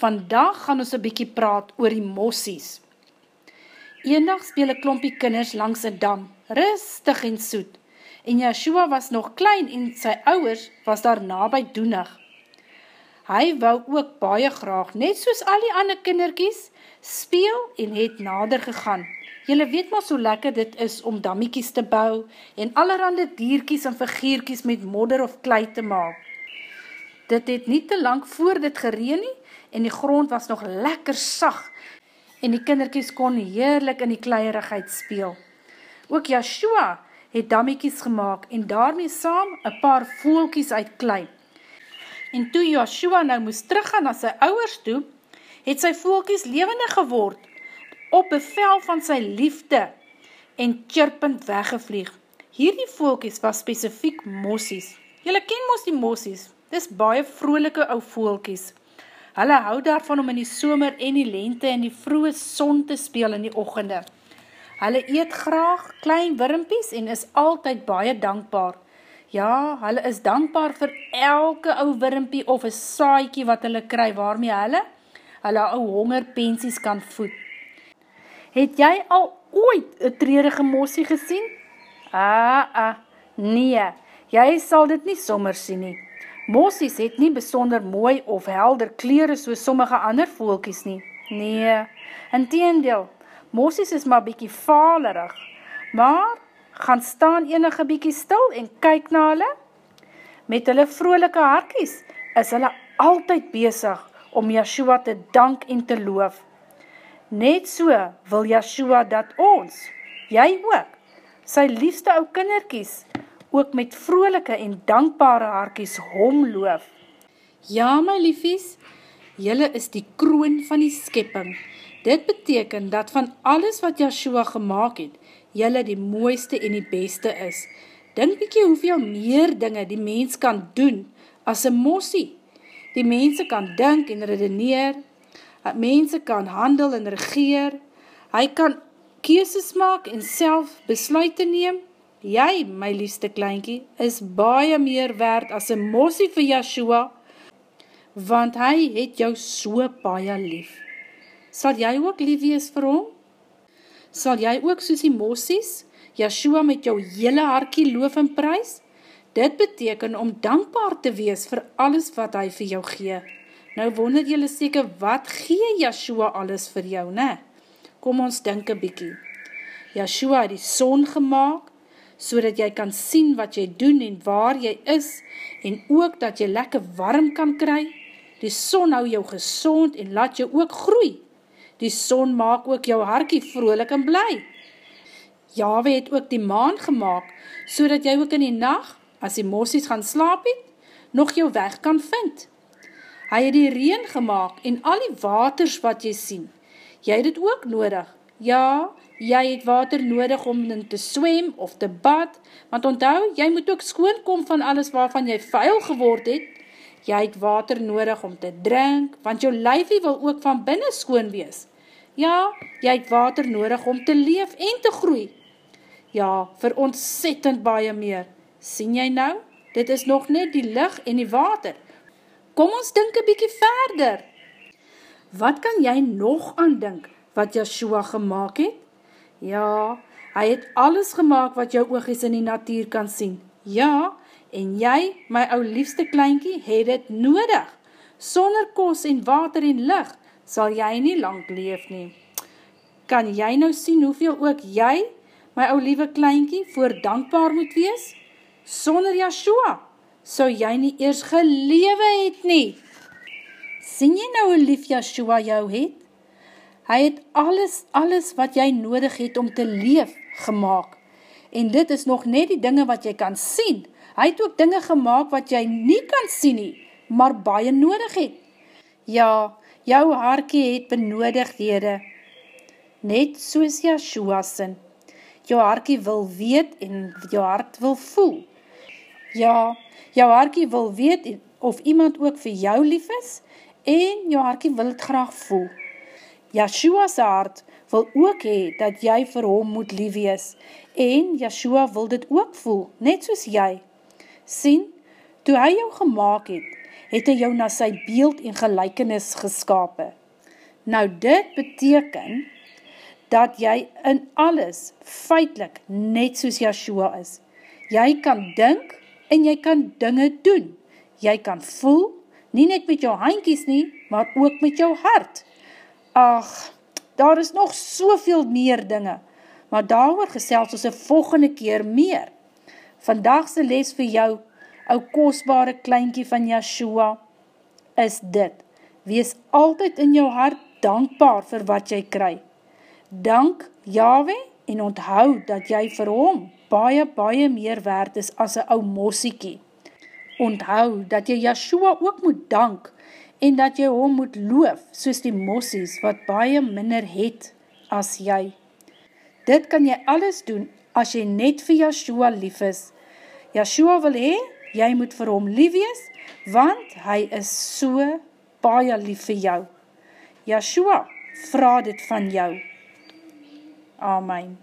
vandag gaan ons een bykie praat oor die mossies. Eendag speel een klompie kinders langs een dam, rustig en soet, en Yeshua was nog klein en sy ouwers was daar nabij doenig. Hy wou ook baie graag, net soos al die ander kinderkies, speel en het nader gegaan. Julle weet maar so lekker dit is om dammiekies te bou en allerhande dierkies en figurkies met modder of klei te maak. Dit het nie te lang voor dit gereen nie en die grond was nog lekker sag en die kinderkies kon heerlik in die kleierigheid speel. Ook Yeshua het dammiekies gemaakt en daarmee saam een paar voelkies uit klei. En toe Yeshua nou moes teruggaan na sy ouwers toe, het sy voelkies levende geword op bevel van sy liefde en chirpend weggevlieg. Hierdie voelkies was specifiek mossies. Julle ken mos die mossies, Dis baie vrolike ou voelkies. Hulle hou daarvan om in die somer en die lente en die vroege son te speel in die ochende. Hulle eet graag klein wurmpies en is altyd baie dankbaar. Ja, hulle is dankbaar vir elke ou wurmpie of een saaikie wat hulle kry waarmee hulle, hulle ou hongerpensies kan voed. Het jy al ooit een treurige mossie gesien? Ah, ah, nee, jy sal dit nie sommer sien nie. Mossies het nie besonder mooi of helder kleren soos sommige ander voelkies nie. Nee, in teendeel, mossies is maar bykie valerig, maar gaan staan enige bykie stil en kyk na hulle. Met hulle vrolike harkies is hulle altyd bezig om Yeshua te dank en te loof. Net so wil Yeshua dat ons, jy ook, sy liefste ou kinderkies, ook met vrolike en dankbare haarkies hom loof. Ja, my liefies, jylle is die kroon van die skepping. Dit beteken dat van alles wat Yahshua gemaakt het, jylle die mooiste en die beste is. Dink bykie hoeveel meer dinge die mens kan doen as een mossie. Die mense kan dink en redeneer, mense kan handel en regeer, hy kan keeses maak en self besluit te neem, Jy, my liefste kleinkie, is baie meer werd as een mossie vir Yahshua, want hy het jou so baie lief. Sal jy ook lief wees vir hom? Sal jy ook soos die mossies, Yahshua met jou hele harkie loof en prijs? Dit beteken om dankbaar te wees vir alles wat hy vir jou gee. Nou wonder jylle seker, wat gee Yahshua alles vir jou, ne? Kom ons denk een bykie. Yahshua het die son gemaakt, so dat jy kan sien wat jy doen en waar jy is, en ook dat jy lekker warm kan kry. Die son hou jou gezond en laat jou ook groei. Die son maak ook jou harkie vrolik en bly. Jawe het ook die maan gemaakt, so dat jy ook in die nacht, as die mossies gaan slaap het, nog jou weg kan vind. Hy het die reen gemaakt en al die waters wat jy sien. Jy het het ook nodig. Ja, jy het water nodig om in te swem of te bad, want onthou, jy moet ook skoonkom van alles waarvan jy vuil geword het. Jy het water nodig om te drink, want jou lyfie wil ook van binnen skoon wees. Ja, jy het water nodig om te leef en te groei. Ja, vir ontzettend baie meer. Sien jy nou? Dit is nog net die licht en die water. Kom ons dink een bykie verder. Wat kan jy nog aan dink wat Yeshua gemaakt het? Ja, hy het alles gemaakt wat jou oogies in die natuur kan sien. Ja, en jy, my ou liefste kleinkie, het het nodig. Sonder kos en water en licht sal jy nie lang leef nie. Kan jy nou sien hoeveel ook jy, my ou liewe kleinkie, voor dankbaar moet wees? Sonder Yahshua, so jy nie eers gelewe het nie. Sien jy nou hoe lief Yahshua jou het? Hy het alles, alles wat jy nodig het om te leef gemaakt. En dit is nog net die dinge wat jy kan sien. Hy het ook dinge gemaakt wat jy nie kan sien nie, maar baie nodig het. Ja, jou haarkie het benodigdhede. Net soos Yahshua sin. Jou haarkie wil weet en jou hart wil voel. Ja, jou haarkie wil weet of iemand ook vir jou lief is en jou haarkie wil het graag voel. Yeshua's hart wil ook hee dat jy vir hom moet lief wees en Yeshua wil dit ook voel, net soos jy. Sien, toe hy jou gemaakt het, het hy jou na sy beeld en gelijkenis geskapen. Nou dit beteken, dat jy in alles feitlik net soos Yahshua is. Jy kan dink en jy kan dinge doen. Jy kan voel, nie net met jou handkies nie, maar ook met jou hart. Ach, daar is nog soveel meer dinge, maar daar gesels ons een volgende keer meer. Vandagse les vir jou, ou kostbare kleinkie van Yahshua, is dit. Wees altyd in jou hart dankbaar vir wat jy kry. Dank Yahweh en onthou dat jy vir hom baie, baie meer waard is as een ou mossiekie. Onthou dat jy Yahshua ook moet dank en dat jy hom moet loof soos die mossies wat baie minder het as jy. Dit kan jy alles doen as jy net vir Yahshua lief is. Yahshua wil hee, jy moet vir hom lief wees, want hy is so baie lief vir jou. Yahshua, vraag dit van jou. Amen.